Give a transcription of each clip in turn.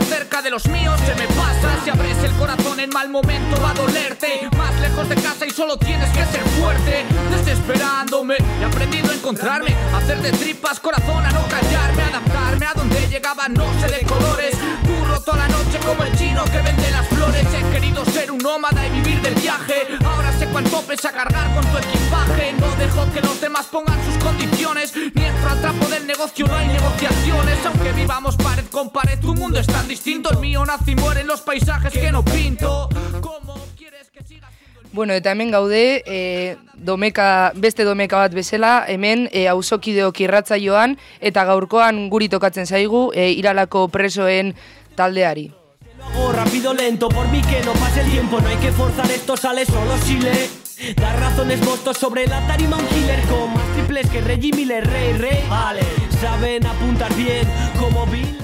Cerca de los míos, se me pasa. Si abres el corazón en mal momento va a dolerte. Más lejos de casa y solo tienes que ser fuerte. Desesperándome, he aprendido a encontrarme. A hacer de tripas corazón, a no callarme, adaptarme a donde llegaba, no sé de colores. Toda la noche como el chino que vende las flores. He querido ser un nómada y vivir del viaje. Ahora sé cuánto pesa cargar con tu equipaje. No dejo que los demás pongan sus condiciones. Ni entro al trapo del negocio, no hay negociaciones. Aunque vivamos pared con pared, tu mundo es tan distinto. El mío nace y muere en los paisajes que no pinto. ¿Cómo quieres que siga Bueno, eta hemen gaude, e, domeka, beste domeka bat bezala, hemen e, auzokideok irratzaioan, eta gaurkoan guri tokatzen zaigu, e, iralako presoen taldeari. Rápido, lento, por mí que no pase el tiempo No hay que forzar, esto sale solo si le Da razones mostos sobre la tarima un killer Con más triples que Reggie Miller, rey, rey Vale, saben apuntar bien como Bill.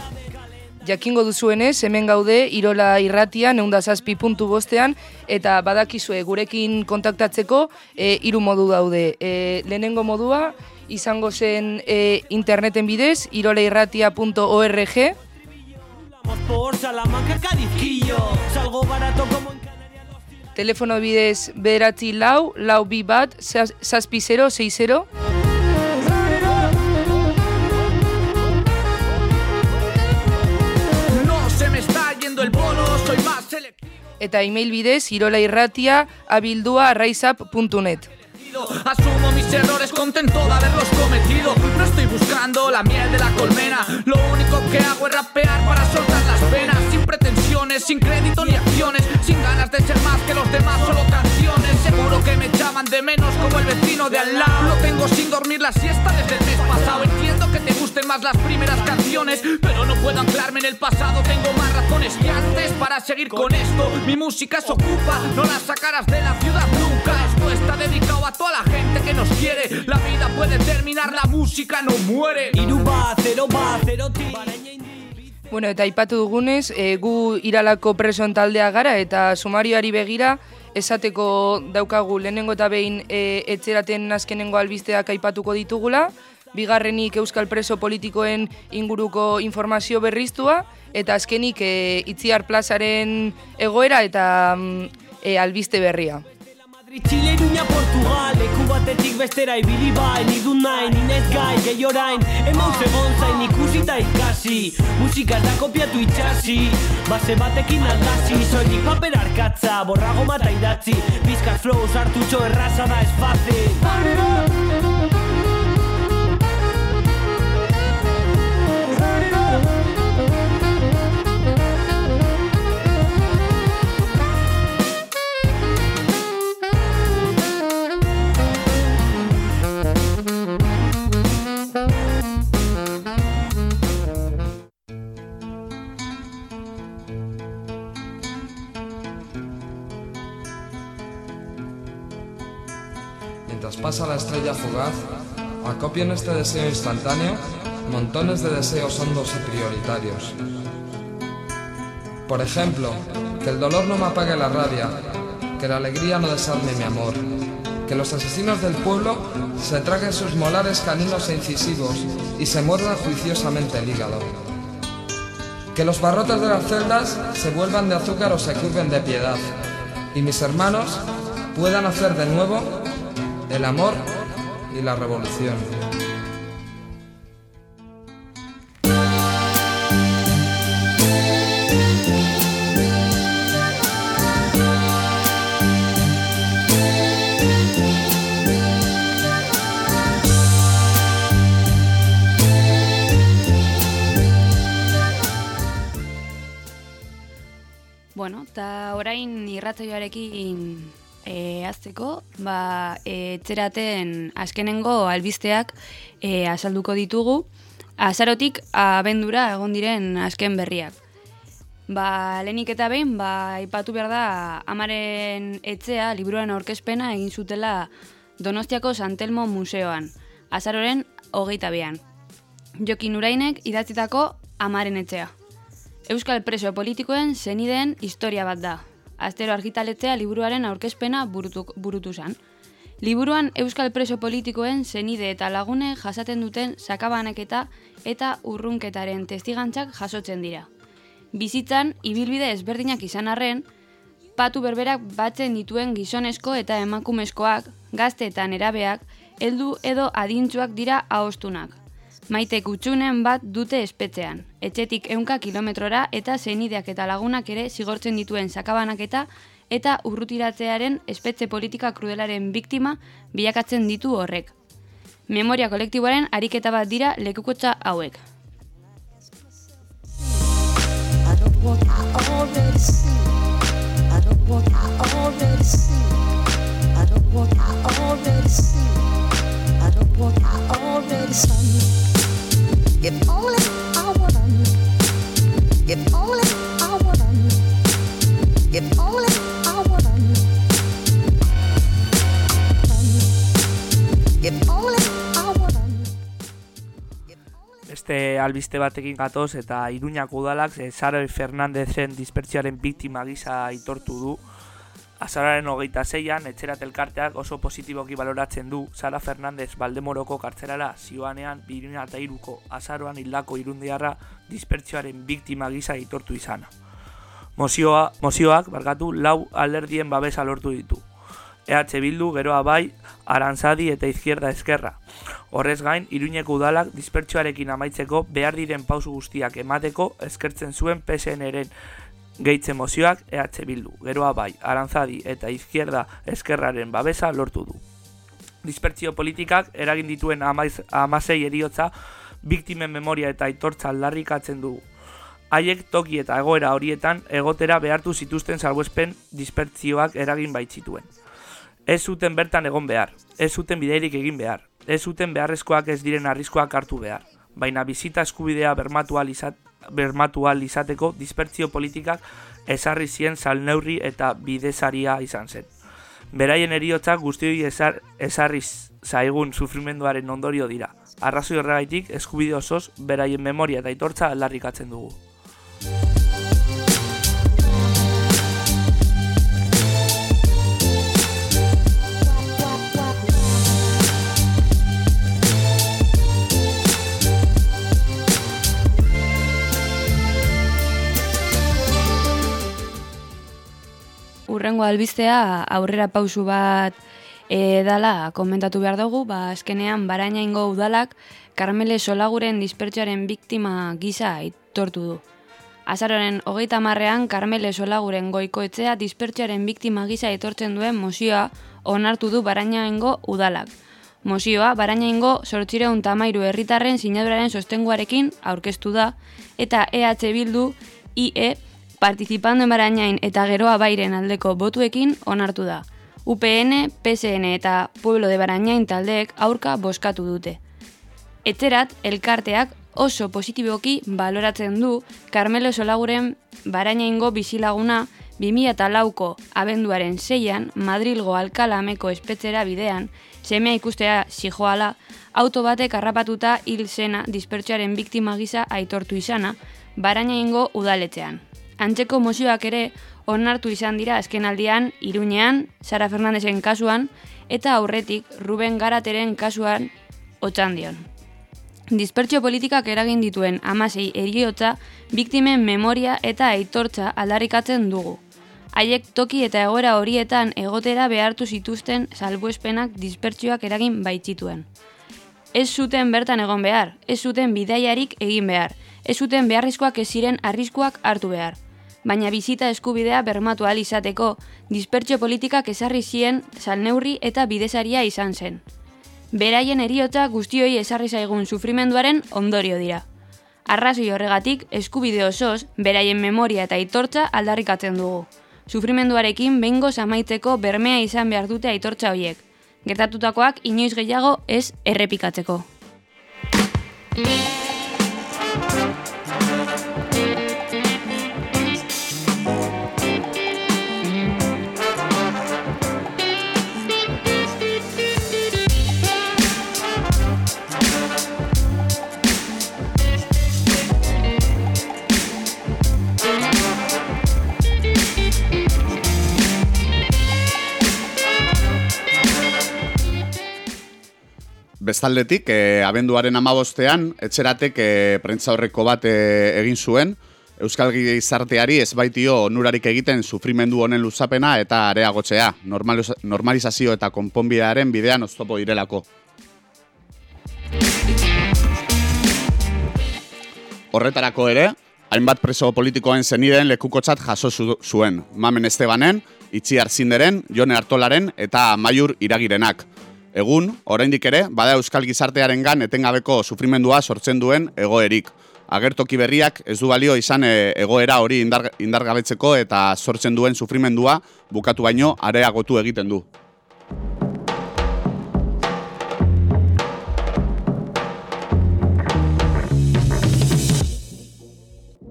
Jakingo duzuenez, hemen gaude, Irola irratian, eundazazpi puntu bostean, eta badakizue gurekin kontaktatzeko e, hiru modu daude. E, lehenengo modua, izango zen e, interneten bidez, irolairratia.org, Vamos por Salamanca, Cadizquillo Salgo barato como en Canarias los telefono bidez bederatzi lau, lau bi bat, zaz- zazpi 0, 60, No se me está yendo el bolo, soy más selectivo. eta email bidez, irolairratia abildua arraizap.net. Asumo mis errores contento de haberlos cometido. No estoy buscando la miel de la colmena. Lo único que hago es rapear para soltar las penas. Sin pretensiones, sin crédito ni acciones. Sin ganas de ser más que los demás, solo canciones. Seguro que me echaban de menos como el vecino de al lado. Lo tengo sin dormir la siesta desde el mes pasado. Entiendo que te gusten más las primeras canciones Pero no puedo anclarme en el pasado. Tengo más razones que antes para seguir con esto. Mi música se ocupa, no la sacarás de la ciudad nunca Esto está dedicado a toda la gente que nos quiere. La vida puede terminar, la música no muere. Iru bat, zero bat, zero Bueno, eta aipatu dugunez, e, gu iralako presoen taldea gara, eta sumarioari begira, esateko daukagu lehenengo eta behin e, etxeraten azkenengo albisteak aipatuko ditugula, bigarrenik euskal preso politikoen inguruko informazio berriztua, eta azkenik e, itziar plazaren egoera eta mm, e, albiste berria. Chile, Iruña, Portugal Leku batetik bestera ibili bai Ni du nahi, ni nez gai, gehi orain Emaun zegon zain ikusi eta ikasi Musika da kopiatu itxasi Base batekin aldasi Soilik paper arkatza, borrago mata idatzi Bizkar flow sartutxo erraza da ez estrella fugaz, acopio en este deseo instantáneo montones de deseos hondos y prioritarios. Por ejemplo, que el dolor no me apague la rabia, que la alegría no desarme mi amor, que los asesinos del pueblo se traguen sus molares caninos e incisivos y se muerdan juiciosamente el hígado. Que los barrotes de las celdas se vuelvan de azúcar o se curven de piedad, y mis hermanos puedan hacer de nuevo el amor y la revolución. Bueno, eta orain irratzaioarekin e, azteko, ba, e, etxeraten azkenengo albisteak e, azalduko ditugu, azarotik abendura egon diren azken berriak. Ba, lehenik eta behin, ba, ipatu behar da, amaren etxea, liburuaren aurkezpena egin zutela Donostiako Santelmo Museoan, azaroren hogeita bean. Jokin urainek idatzitako amaren etxea. Euskal preso politikoen zenideen historia bat da. Astero argitaletzea liburuaren aurkezpena burutu, burutu zan. Liburuan Euskal preso politikoen zenide eta lagune jasaten duten sakabanaketa eta urrunketaren testigantzak jasotzen dira. Bizitzan, ibilbide ezberdinak izan arren, patu berberak batzen dituen gizonezko eta emakumezkoak, gazte eta nerabeak, heldu edo adintzuak dira ahostunak. Maite kutsunen bat dute espetzean, etxetik eunka kilometrora eta zenideak eta lagunak ere zigortzen dituen sakabanaketa eta urrutiratzearen espetze politika krudelaren biktima bilakatzen ditu horrek. Memoria kolektiboaren ariketa bat dira lekukotza hauek. I don't want I albiste batekin gatoz eta Iruñako udalak e, Sara Fernandezen dispertsioaren biktima gisa aitortu du. Azararen hogeita zeian, etxerat elkarteak oso positiboki baloratzen du Sara Fernandez Baldemoroko kartzerara zioanean 2002ko azaroan hildako irundiarra dispertsioaren biktima gisa aitortu izana. Mozioa, mozioak, barkatu, lau alderdien babesa lortu ditu. EH Bildu, geroa bai, Arantzadi eta Izquierda Eskerra. Horrez gain, Iruñeko udalak dispertsioarekin amaitzeko behar diren pausu guztiak emateko eskertzen zuen PSN-eren gehitze mozioak EH Bildu, geroa bai, Arantzadi eta Izquierda Eskerraren babesa lortu du. Dispertsio politikak eragin dituen amaiz, amasei eriotza biktimen memoria eta aitortza aldarrikatzen dugu. Haiek toki eta egoera horietan egotera behartu zituzten salbuespen dispertzioak eragin baitzituen. Ez zuten bertan egon behar, ez zuten bideirik egin behar, ez zuten beharrezkoak ez diren arriskoak hartu behar, baina bizita eskubidea bermatu izat, bermatu izateko dispertzio politikak ezarri zien salneurri eta bidezaria izan zen. Beraien eriotza guztioi ezar, ezarriz zaigun sufrimenduaren ondorio dira. Arrazoi horregaitik eskubide osoz beraien memoria eta itortza aldarrikatzen dugu. Urrengo albistea aurrera pausu bat e, dala komentatu behar dugu, ba, azkenean baraina ingo udalak Karmele Solaguren dispertsioaren biktima gisa aitortu du. Azaroren hogeita marrean Karmele Solaguren goiko etxea dispertsioaren biktima gisa aitortzen duen mozioa onartu du baraina ingo udalak. Mozioa, baraina ingo sortzireun tamairu herritarren sinaduraren sostenguarekin aurkeztu da, eta EH Bildu IE participando en eta geroa bairen aldeko botuekin onartu da. UPN, PSN eta Pueblo de Barañain taldeek aurka boskatu dute. Etzerat, elkarteak oso positiboki baloratzen du Carmelo Solaguren Barañaingo bizilaguna 2004ko abenduaren seian Madrilgo alkalameko espetzera bidean, semea ikustea zijoala, auto batek harrapatuta hil zena dispertsuaren biktima gisa aitortu izana, Barañaingo udaletzean antzeko mozioak ere onartu izan dira azkenaldian Iruñean, Sara Fernandezen kasuan eta aurretik Ruben Garateren kasuan otxandion. Dispertsio politikak eragin dituen amasei eriotza, biktimen memoria eta aitortza aldarrikatzen dugu. Haiek toki eta egoera horietan egotera behartu zituzten salbuespenak dispertsioak eragin baitzituen. Ez zuten bertan egon behar, ez zuten bidaiarik egin behar, ez zuten beharrizkoak ez ziren arriskuak hartu behar baina bizita eskubidea bermatu ahal izateko, dispertsio politikak ezarri zien salneurri eta bidesaria izan zen. Beraien eriotza guztioi ezarri zaigun sufrimenduaren ondorio dira. Arrazoi horregatik, eskubide osoz, beraien memoria eta aitortza aldarrikatzen dugu. Sufrimenduarekin bengo zamaitzeko bermea izan behar dute aitortza horiek. Gertatutakoak inoiz gehiago ez errepikatzeko. Bestaldetik, e, abenduaren amabostean, etxeratek e, prentza horreko bat e, egin zuen, Euskal Gizarteari ez baitio onurarik egiten sufrimendu honen luzapena eta areagotzea, normalizazio eta konponbidearen bidean oztopo direlako. Horretarako ere, hainbat preso politikoen zenideen lekukotzat jaso zuen. Mamen Estebanen, Itzi Arzinderen, Jone Artolaren eta Maiur Iragirenak. Egun, oraindik ere, bada Euskal Gizartearen gan etengabeko sufrimendua sortzen duen egoerik. Agertoki berriak ez du balio izan e, egoera hori indar, eta sortzen duen sufrimendua bukatu baino areagotu egiten du.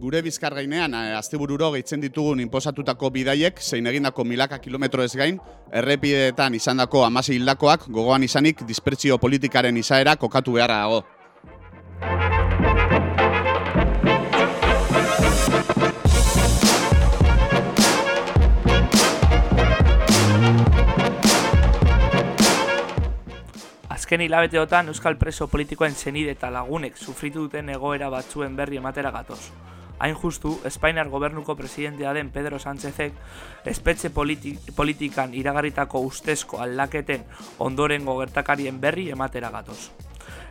Gure bizkar gainean, e, astebururo gehitzen ditugun inposatutako bidaiek, zein egindako milaka kilometro ez gain, errepideetan izandako amasi hildakoak gogoan izanik dispertsio politikaren izaera kokatu beharra dago. Azken hilabeteotan Euskal Preso politikoen zenide eta lagunek sufritu duten egoera batzuen berri ematera gatoz. Hain justu, Espainiar gobernuko presidentea den Pedro Sánchezek espetxe politikan iragarritako ustezko aldaketen ondorengo gertakarien berri ematera gatoz.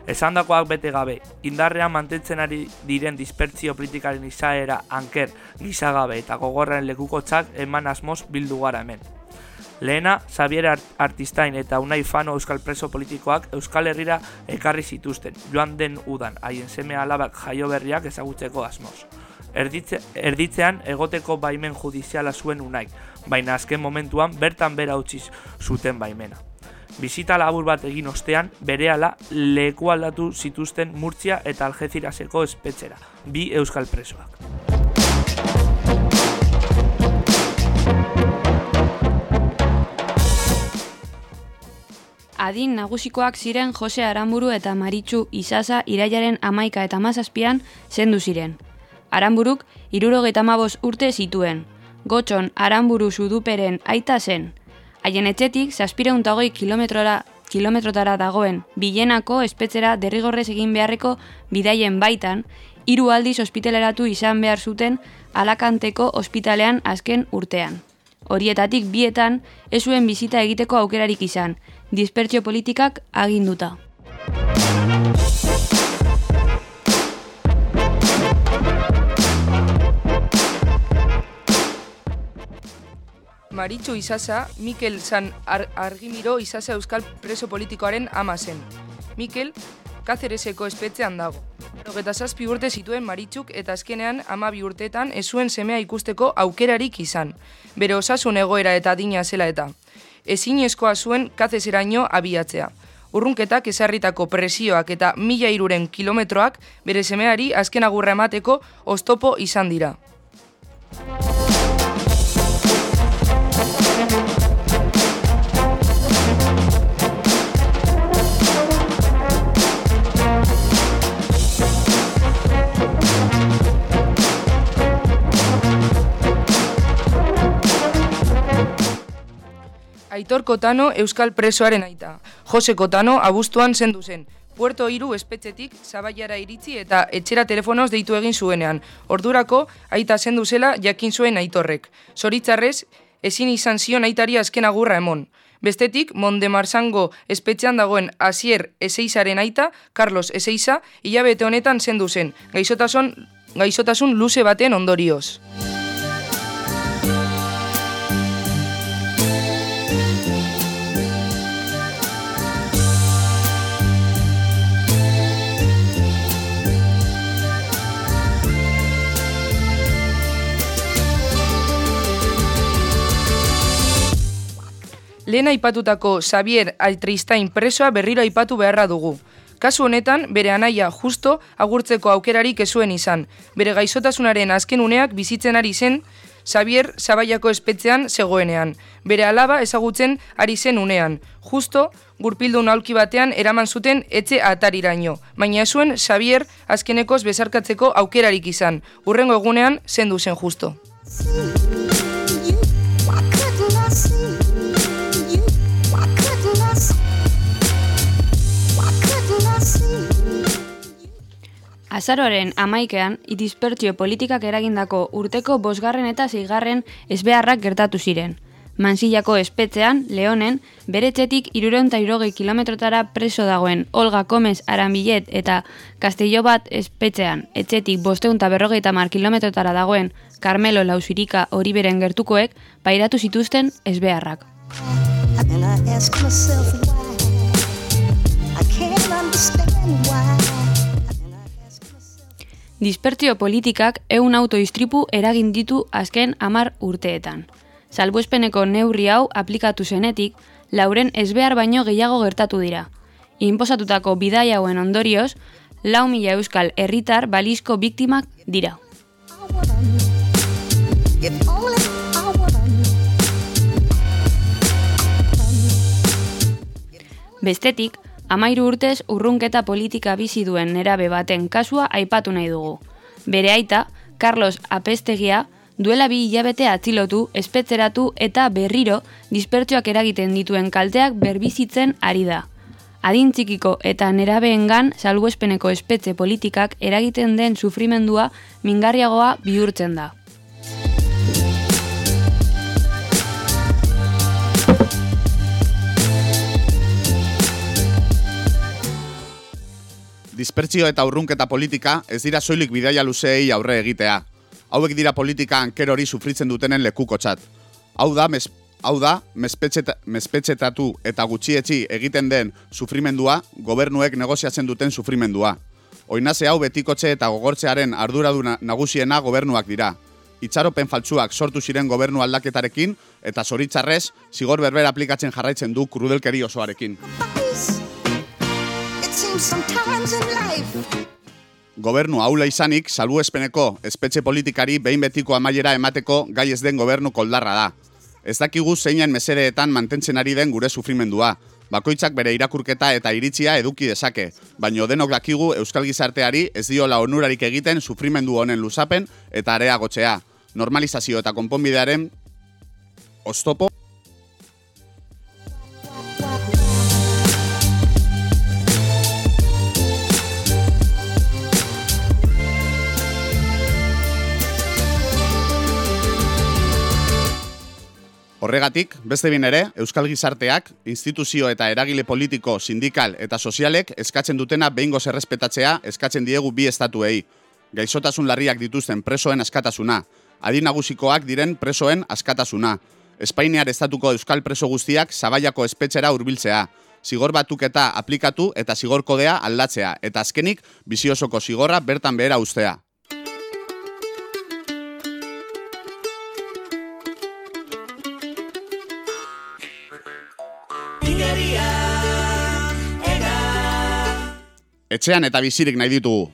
Esan dakoak bete gabe, indarrean mantentzen ari diren dispertsio politikaren izaera anker, gizagabe eta gogorren lekuko txak eman asmoz bildu gara hemen. Lehena, Xavier Artistain eta Unai Fano Euskal Preso politikoak Euskal Herrira ekarri zituzten, joan den udan, haien seme alabak jaio berriak ezagutzeko asmoz. Erditze, erditzean egoteko baimen judiziala zuen unaik, baina azken momentuan bertan bera utziz zuten baimena. Bizita labur bat egin ostean, berehala leku aldatu zituzten Murtzia eta Algeziraseko espetxera, bi euskal presoak. Adin nagusikoak ziren Jose Aramburu eta Maritxu Isasa iraiaren amaika eta mazazpian zendu ziren. Aranburuk irurogeita mabos urte zituen. Gotxon Aranburu suduperen aita zen. Haien etxetik, zazpireunta kilometrora kilometrotara dagoen bilenako espetzera derrigorrez egin beharreko bidaien baitan, hiru aldiz ospitaleratu izan behar zuten alakanteko ospitalean azken urtean. Horietatik bietan, ez zuen bizita egiteko aukerarik izan, dispertsio politikak aginduta. Maritxu Isasa, Mikel San Ar Argimiro Isasa Euskal preso politikoaren ama zen. Mikel, Kazereseko espetzean dago. Rogeta zazpi urte zituen Maritxuk eta azkenean ama bi urteetan ez zuen semea ikusteko aukerarik izan. Bere osasun egoera eta dina zela eta. Ezin eskoa zuen kazeseraino abiatzea. Urrunketak ezarritako presioak eta mila iruren kilometroak bere semeari azken agurra emateko oztopo izan dira. Aitor Kotano Euskal presoaren aita. Jose Kotano abuztuan zendu zen. Puerto Iru espetxetik zabaiara iritzi eta etxera telefonoz deitu egin zuenean. Ordurako aita zendu zela jakin zuen aitorrek. Zoritzarrez, ezin izan zion aitari azken agurra emon. Bestetik, Monde Marsango espetxean dagoen Asier Ezeizaren aita, Carlos Ezeiza, hilabete honetan zendu zen. Gaizotasun, gaizotasun luze baten ondorioz. Lehen aipatutako Xavier Altristain presoa berriro aipatu beharra dugu. Kasu honetan, bere anaia justo agurtzeko aukerarik ezuen izan. Bere gaizotasunaren azken uneak bizitzen ari zen, Xavier Zabaiako espetzean zegoenean. Bere alaba ezagutzen ari zen unean. Justo, gurpildu naulki batean eraman zuten etxe atariraino. Baina ezuen Xavier azkenekoz bezarkatzeko aukerarik izan. Urrengo egunean, zendu zen justo. Azaroaren amaikean, dispertsio politikak eragindako urteko bosgarren eta zeigarren ezbeharrak gertatu ziren. Mansillako espetzean, Leonen, bere txetik irureunta irogei kilometrotara preso dagoen Olga Gomez Aranbillet eta Castello bat espetzean, etxetik bosteunta berrogeita mar kilometrotara dagoen Carmelo Lausirika hori beren gertukoek, pairatu zituzten ezbeharrak. I can't understand why. Dispertsio politikak eun autoistripu eragin ditu azken amar urteetan. Salbuespeneko neurri hau aplikatu zenetik, lauren ezbehar baino gehiago gertatu dira. Inposatutako bidai hauen ondorioz, lau mila euskal herritar balizko biktimak dira. Bestetik, amairu urtez urrunketa politika bizi duen nerabe baten kasua aipatu nahi dugu. Bere aita, Carlos Apestegia, duela bi hilabete atzilotu, espetzeratu eta berriro dispertsioak eragiten dituen kalteak berbizitzen ari da. Adin txikiko eta nerabeengan salbuespeneko espetze politikak eragiten den sufrimendua mingarriagoa bihurtzen da. Dispertsio eta urrunketa politika ez dira soilik bidaia luzeei aurre egitea. Hauek dira politika anker hori sufritzen dutenen lekukotzat. Hau da, mes, hau da mespetxeta, mespetxetatu eta gutxietxi egiten den sufrimendua, gobernuek negoziatzen duten sufrimendua. Oinaze hau betikotxe eta gogortzearen arduraduna nagusiena gobernuak dira. Itxaropen faltsuak sortu ziren gobernu aldaketarekin eta zoritzarrez zigor berber aplikatzen jarraitzen du krudelkeri osoarekin. face. Gobernu haula izanik, salbuespeneko espetxe politikari behin betiko amaiera emateko gai ez den gobernu koldarra da. Ez dakigu zeinen mesereetan mantentzen ari den gure sufrimendua. Bakoitzak bere irakurketa eta iritzia eduki dezake, baino denok dakigu euskal gizarteari ez diola onurarik egiten sufrimendu honen luzapen eta areagotzea. Normalizazio eta konponbidearen oztopo Horregatik, beste bin ere, Euskal Gizarteak, instituzio eta eragile politiko, sindikal eta sozialek eskatzen dutena behingoz errespetatzea eskatzen diegu bi estatuei. Gaixotasun larriak dituzten presoen askatasuna, adin nagusikoak diren presoen askatasuna, Espainiar estatuko euskal preso guztiak zabaiako espetxera hurbiltzea, zigor batuketa aplikatu eta zigor kodea aldatzea, eta azkenik biziosoko zigorra bertan behera ustea. Etxean eta bizirik nahi ditugu.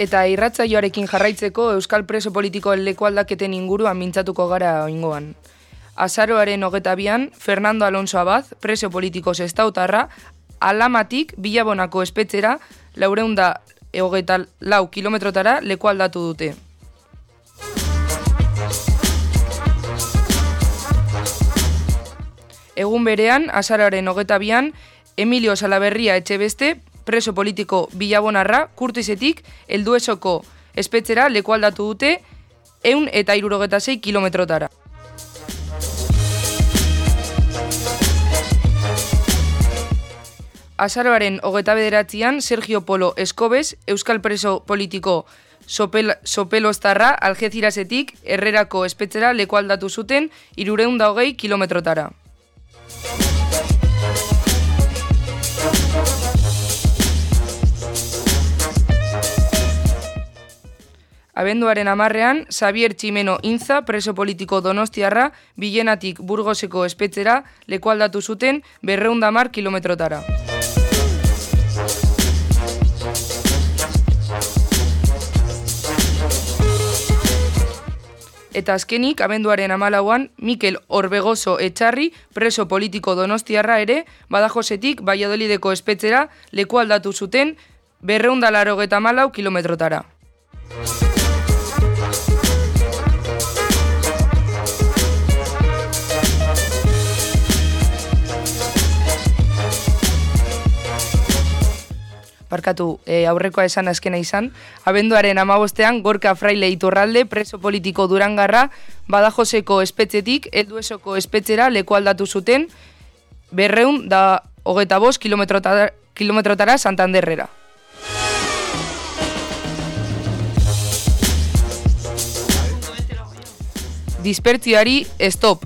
Eta irratzaioarekin jarraitzeko Euskal preso politikoen lekualdaketen inguruan mintzatuko gara oingoan. Azaroaren hogeta bian, Fernando Alonso Abad, preso politiko zestautarra, alamatik bilabonako espetzera, laureunda hogeta lau kilometrotara lekualdatu dute. Egun berean, azararen hogeta bian, Emilio Salaberria etxe beste, preso politiko bilabonarra, kurtizetik, helduesoko espetzera lekualdatu dute, eun eta irurogeta zei kilometrotara. Azaroaren hogeta bederatzean, Sergio Polo Eskobez, Euskal Preso Politiko Sopel, Sopelostarra, Algezirasetik, Herrerako espetzera lekualdatu zuten, irureunda hogei kilometrotara. Abenduaren amarrean, Xavier Tximeno Inza, preso politiko donostiarra, bilenatik Burgoseko espetzera lekualdatu zuten berreunda mar kilometrotara. Eta azkenik, abenduaren amalauan, Mikel Orbegoso Etxarri, preso politiko donostiarra ere, badajosetik Valladolideko espetzera lekualdatu zuten berreundalaro geta malau kilometrotara. Barkatu, e, aurrekoa esan azkena izan, abenduaren amabostean Gorka Fraile Iturralde preso politiko durangarra Badajoseko espetzetik helduesoko espetzera lekualdatu zuten berreun da hogeta bost kilometrotara, kilometrotara Santanderrera. Dispertzioari stop.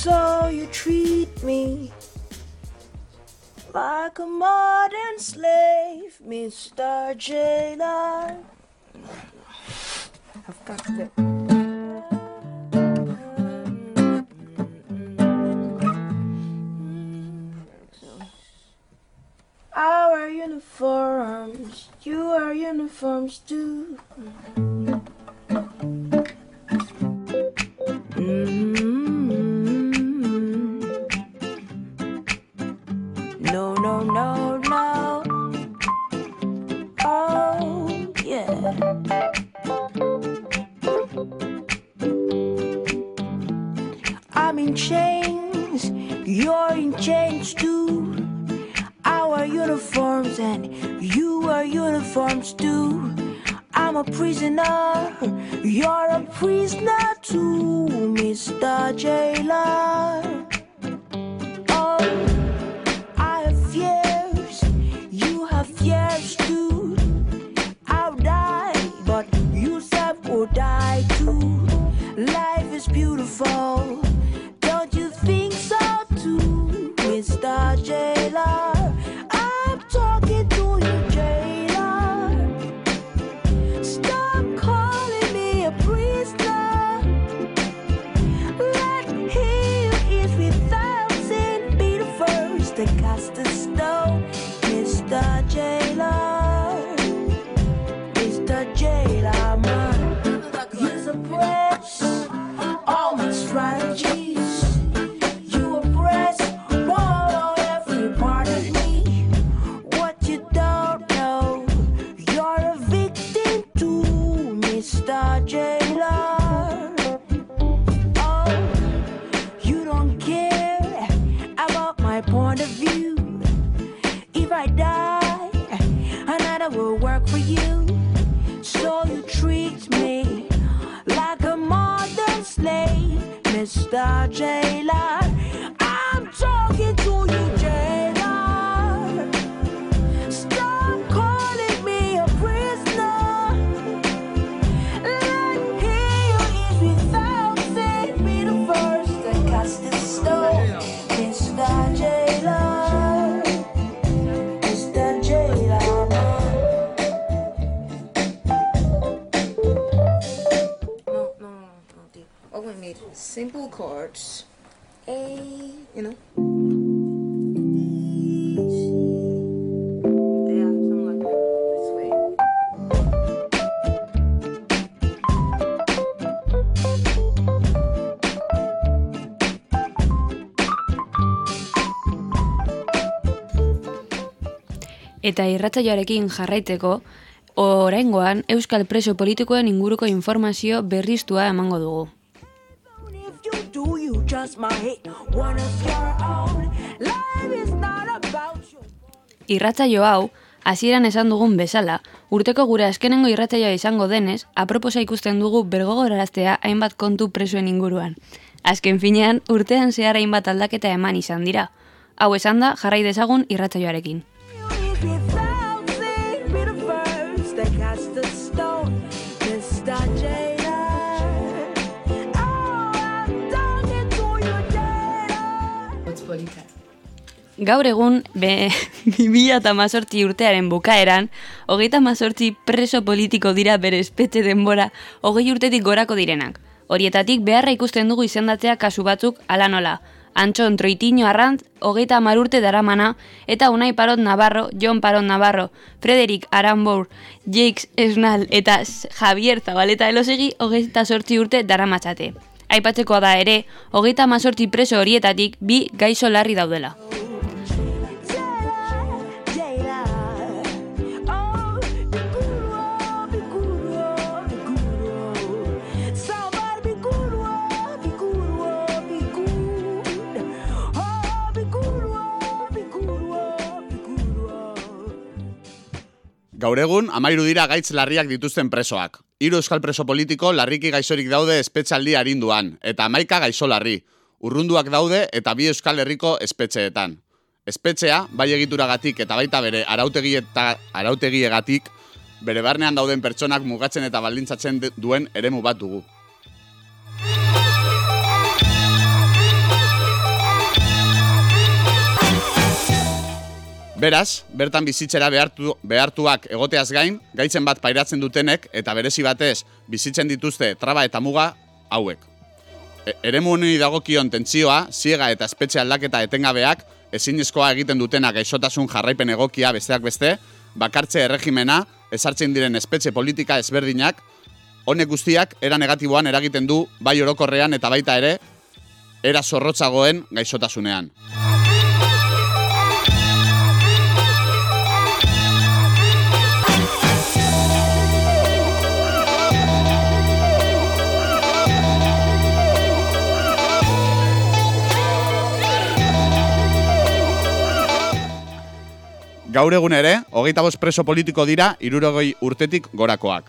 So you treat me like a modern slave, Mr. Jailer. I've got to. Our uniforms, you are uniforms too. Eta irratzaioarekin jarraitzeko, oraingoan Euskal preso politikoen inguruko informazio berriztua emango dugu. Irratzaio hau, hasieran esan dugun bezala, urteko gure azkenengo irratzaioa izango denez, aproposa ikusten dugu bergogoraraztea hainbat kontu presoen inguruan. Azken finean, urtean zehar hainbat aldaketa eman izan dira. Hau esan da, jarrai dezagun irratzaioarekin. Gaur egun, be, 2018 urtearen bukaeran, hogeita mazortzi preso politiko dira bere espetxe denbora hogei urtetik gorako direnak. Horietatik beharra ikusten dugu izendatzea kasu batzuk ala nola. Antxon Troitiño Arrantz, hogeita hamar urte daramana, eta Unai Parot Navarro, Jon Parot Navarro, Frederik Aranbour, Jakes Esnal eta Javier Zabaleta Elosegi hogeita sortzi urte daramatzate. Aipatzekoa da ere, hogeita mazortzi preso horietatik bi gaixo larri daudela. Gaur egun, amairu dira gaitz larriak dituzten presoak. Hiru euskal preso politiko larriki gaixorik daude espetxaldi arinduan, eta hamaika gaixo larri. Urrunduak daude eta bi euskal herriko espetxeetan. Espetxea, bai egituragatik eta baita bere arautegi eta arautegiegatik, bere barnean dauden pertsonak mugatzen eta baldintzatzen duen eremu bat dugu. Beraz, bertan bizitzera behartu, behartuak egoteaz gain, gaitzen bat pairatzen dutenek eta berezi batez bizitzen dituzte traba eta muga hauek. E, eremu honi dagokion tentsioa, ziega eta espetxe aldaketa etengabeak, ezinezkoa egiten dutena gaixotasun jarraipen egokia besteak beste, bakartze erregimena, ezartzen diren espetxe politika ezberdinak, honek guztiak era negatiboan eragiten du bai orokorrean eta baita ere, era zorrotzagoen gaixotasunean. Gaur egun ere, hogeita bost preso politiko dira irurogei urtetik gorakoak.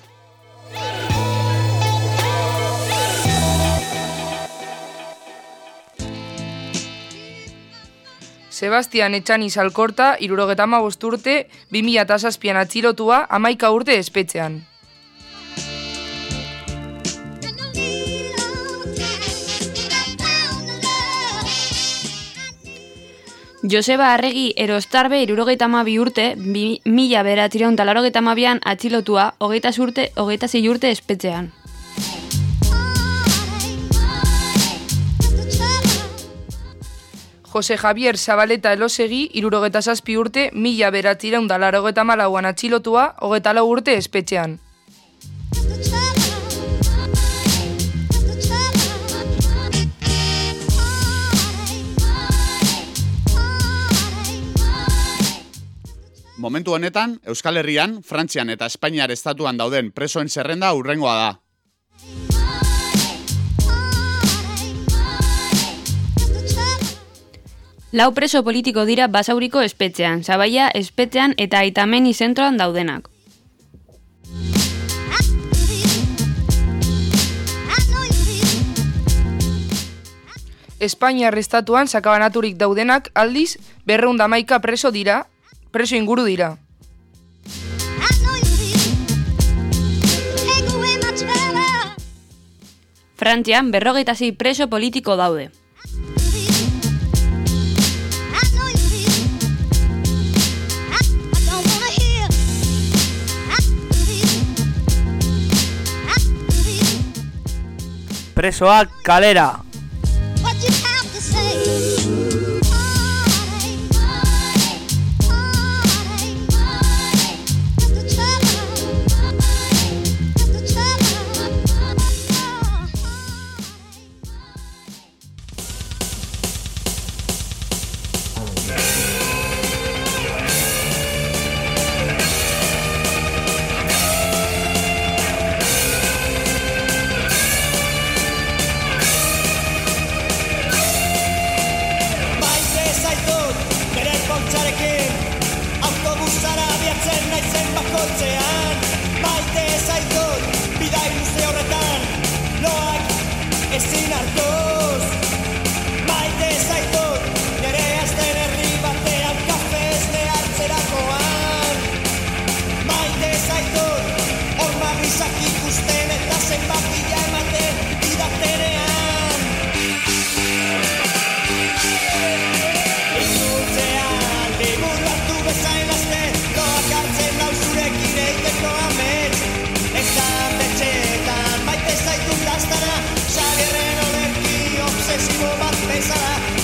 Sebastian Etxaniz Alkorta, irurogeta bost urte, 2007an atxilotua, amaika urte espetxean. Joseba Arregi erostarbe irurogeita bi urte, bi, mila beratzireun talarrogeita mabian atxilotua, hogeita urte, hogeita zei urte espetxean. Jose Javier Zabaleta Elosegi, irurogeta zazpi urte, mila beratzireun talarrogeta malauan atxilotua, hogeita lau urte espetxean. Momentu honetan, Euskal Herrian, Frantzian eta Espainiar estatuan dauden presoen zerrenda urrengoa da. Lau preso politiko dira basauriko espetxean, zabaia espetxean eta aitameni zentroan daudenak. Espainiar estatuan sakabanaturik daudenak aldiz berreunda maika preso dira, preso inguru dira. Frantzian berrogeita zei preso politiko daude. Presoak kalera! Obsesibo bat bezala Txarrik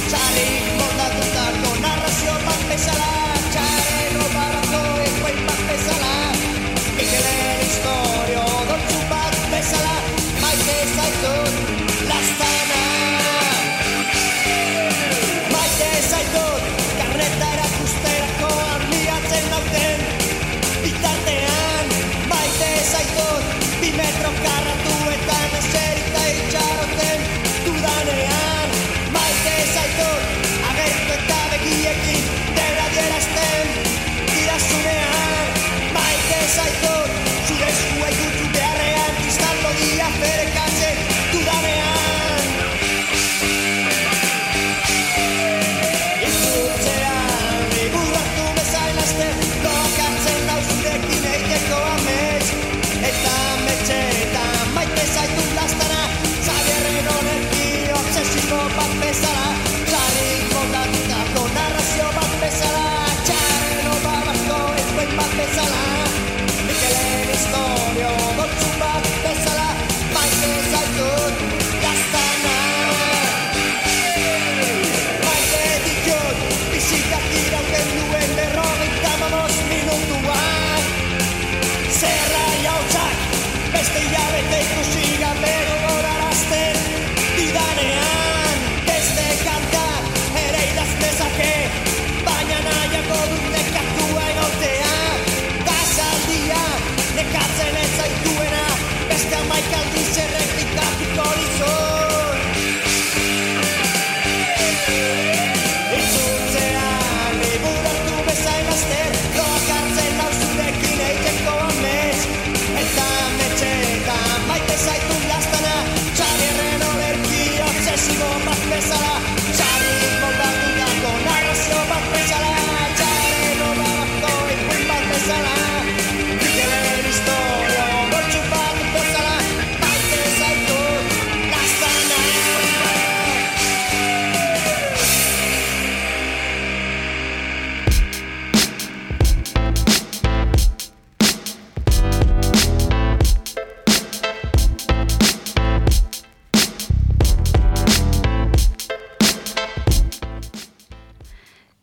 Miami.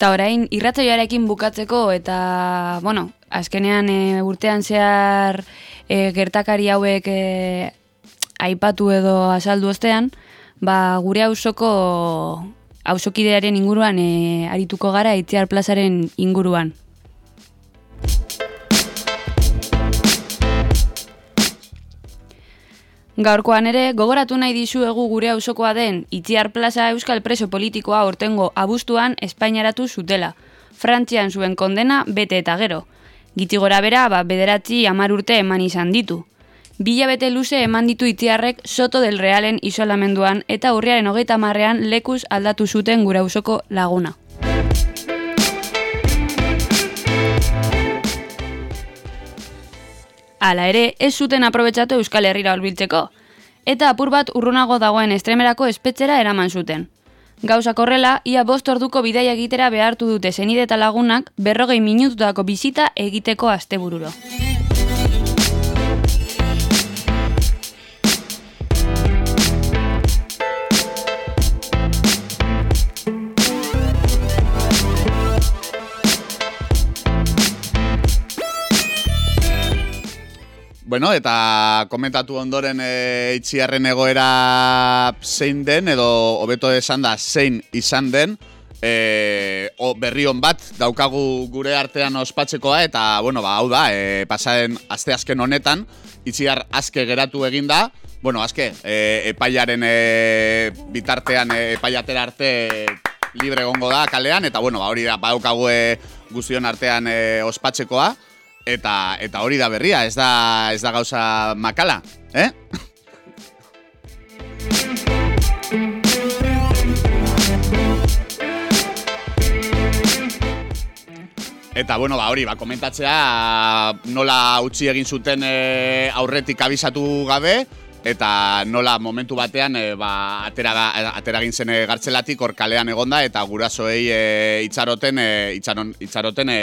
Eta orain, irratzaioarekin bukatzeko eta, bueno, azkenean e, urtean zehar e, gertakari hauek e, aipatu edo azaldu ostean, ba, gure hausoko hausokidearen inguruan e, arituko gara Itziar plazaren inguruan. Gaurkoan ere, gogoratu nahi dizuegu gure auzokoa den Itziar Plaza Euskal Preso Politikoa ortengo abuztuan Espainiaratu zutela. Frantzian zuen kondena bete eta gero. Giti gora bera, ba, bederatzi amar urte eman izan ditu. Bila bete luze eman ditu Itziarrek Soto del Realen isolamenduan eta urriaren hogeita marrean lekuz aldatu zuten gure auzoko laguna. Hala ere, ez zuten aprobetsatu Euskal Herrira horbiltzeko, eta apur bat urrunago dagoen estremerako espetzera eraman zuten. Gauzak horrela, ia bost orduko bidaia egitera behartu dute zenide eta lagunak berrogei minututako bizita egiteko astebururo. Bueno, eta komentatu ondoren e, itxiarren egoera zein den, edo hobeto esan da zein izan den, e, o, berri on bat daukagu gure artean ospatzekoa, eta, bueno, ba, hau da, e, pasaren asteazken honetan, itxiar aske geratu egin da, bueno, aske, e, epaiaren e, bitartean, e, epaiatera arte libre egongo da kalean, eta, bueno, ba, hori da, badaukagu e, guztion artean e, ospatzekoa, Eta, eta hori da berria, ez da, ez da gauza makala, eh? Eta, bueno, ba, hori, ba, komentatzea nola utzi egin zuten e, aurretik abisatu gabe, eta nola momentu batean e, ba, atera, ga- atera egin zen e, gartzelatik hor kalean egonda, eta gurasoei e, itxaroten, e, itxaron, itxaroten e,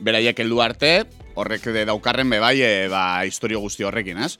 beraiek heldu arte, horrek daukarren bebai, e, ba, historio guzti horrekin, ez?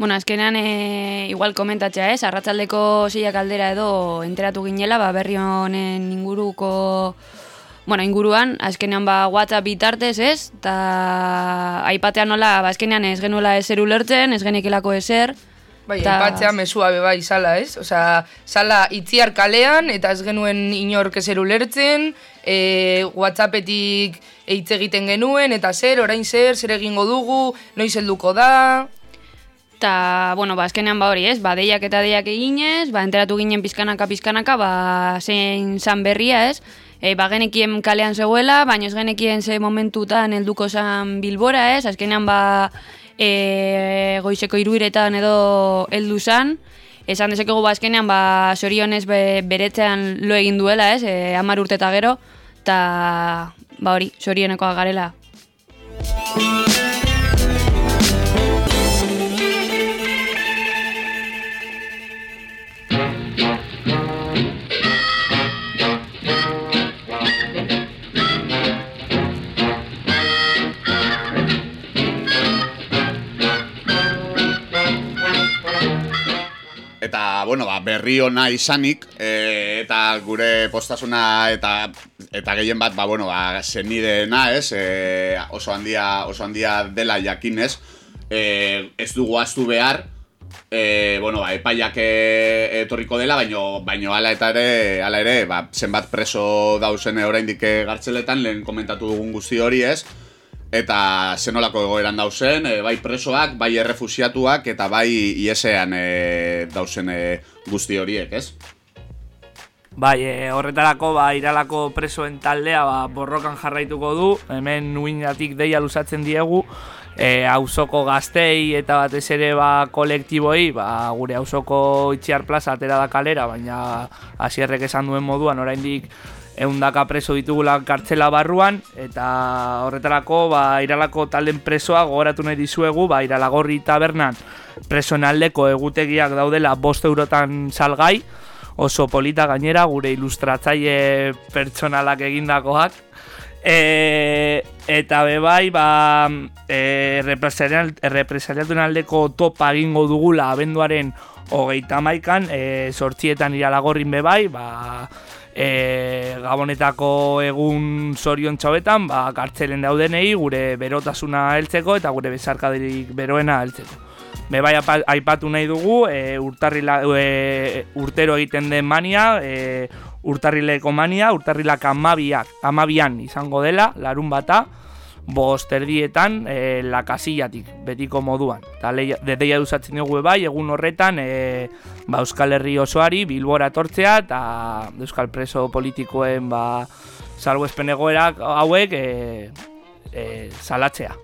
Bueno, azkenean e, igual komentatzea, ez? Arratzaldeko zeiak aldera edo enteratu ginela, ba, berri honen inguruko bueno, inguruan, azkenean ba WhatsApp bitartez, ez? Ta aipatean nola, ba, azkenean ez genuela ezer ulertzen, ez genekelako ezer. Bai, Ta- aipatzea mesua be bai sala, ez? Osea, sala itziar kalean eta ez genuen inork ezer ulertzen, e, WhatsAppetik hitz egiten genuen eta zer, orain zer, zer egingo dugu, noiz helduko da. Ta, bueno, ba, azkenean ba hori, ez? Ba, deiak eta deiak eginez, ba, enteratu ginen pizkanaka pizkanaka, ba, zein zan berria, ez? E, ba, genekien kalean zegoela, baina ez genekien ze momentutan helduko zan bilbora, ez? Azkenean, ba, e, goizeko iruiretan edo heldu zan, esan dezakegu ba, azkenean, ba, sorionez be, beretzean lo egin duela, ez? E, amar urte eta gero, eta, ba, hori, sorionekoa garela. Eta, bueno, ba, berri ona izanik, e, eta gure postasuna eta eta gehien bat, ba, bueno, ba, zenideena, ez, e, oso handia, oso handia dela jakinez, e, ez dugu astu behar, e, bueno, ba, epaiak e, etorriko dela, baino, baino ala eta ere, ala ere, ba, zenbat preso dauzen oraindik e, gartzeletan, lehen komentatu dugun guzti hori, ez, eta zenolako egoeran dauzen, e, bai presoak, bai errefusiatuak eta bai iesean e, dauzen e, guzti horiek, ez? Bai, e, horretarako ba, iralako presoen taldea ba, borrokan jarraituko du, hemen uinatik deia luzatzen diegu, e, auzoko gaztei eta batez ere ba, kolektiboi, ba, gure auzoko itxiar plaza atera da kalera, baina hasierrek esan duen moduan oraindik eundaka preso ditugula kartzela barruan, eta horretarako ba, iralako talden presoa gogoratu nahi dizuegu, ba, iralagorri tabernan presoen aldeko egutegiak daudela bost eurotan salgai, oso polita gainera gure ilustratzaile pertsonalak egindakoak. E, eta bebai, ba, e, represalial- represaliatuen aldeko topa egingo dugula abenduaren hogeita maikan, e, sortzietan iralagorrin bebai, ba, e, gabonetako egun zorion txobetan, ba, kartzelen daudenei gure berotasuna heltzeko eta gure bezarkaderik beroena heltzeko. Be bai apa- aipatu nahi dugu, e, urtarrila, e, urtero egiten den mania, e, urtarrileko mania, urtarrilak amabiak, amabian izango dela, larun bata, bost erdietan e, lakasillatik, betiko moduan. Eta leia- de- deia duzatzen dugu bai, egun horretan, e, ba, Euskal Herri osoari, Bilbora etortzea, eta Euskal preso politikoen ba, salbuespen egoerak hauek e, e, salatzea.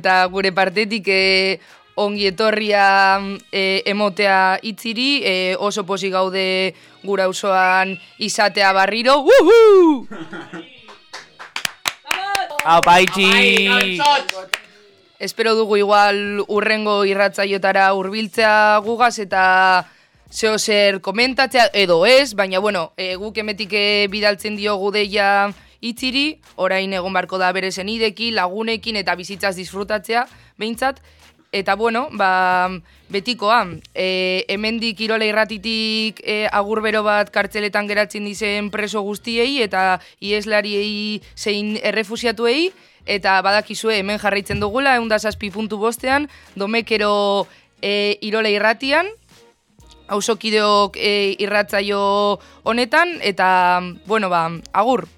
Eta gure partetik e, ongi etorria e, emotea itziri, e, oso posi gaude gura auzoan izatea barriro. Uhu! Hau, paitxi! Espero dugu igual urrengo irratzaiotara hurbiltzea gugaz eta zeo zer komentatzea edo ez, baina bueno, e, guk emetik bidaltzen diogu deia itziri, orain egon barko da bere senideki, lagunekin eta bizitzaz disfrutatzea, behintzat, Eta bueno, ba, betikoa, e, hemendik Kirola irratitik e, agur bero bat kartzeletan geratzen dizen preso guztiei eta ieslariei zein errefusiatuei, eta badakizue hemen jarraitzen dugula, egun zazpi puntu bostean, domekero e, Irola irratian, hausokideok e, irratzaio honetan, eta, bueno, ba, agur!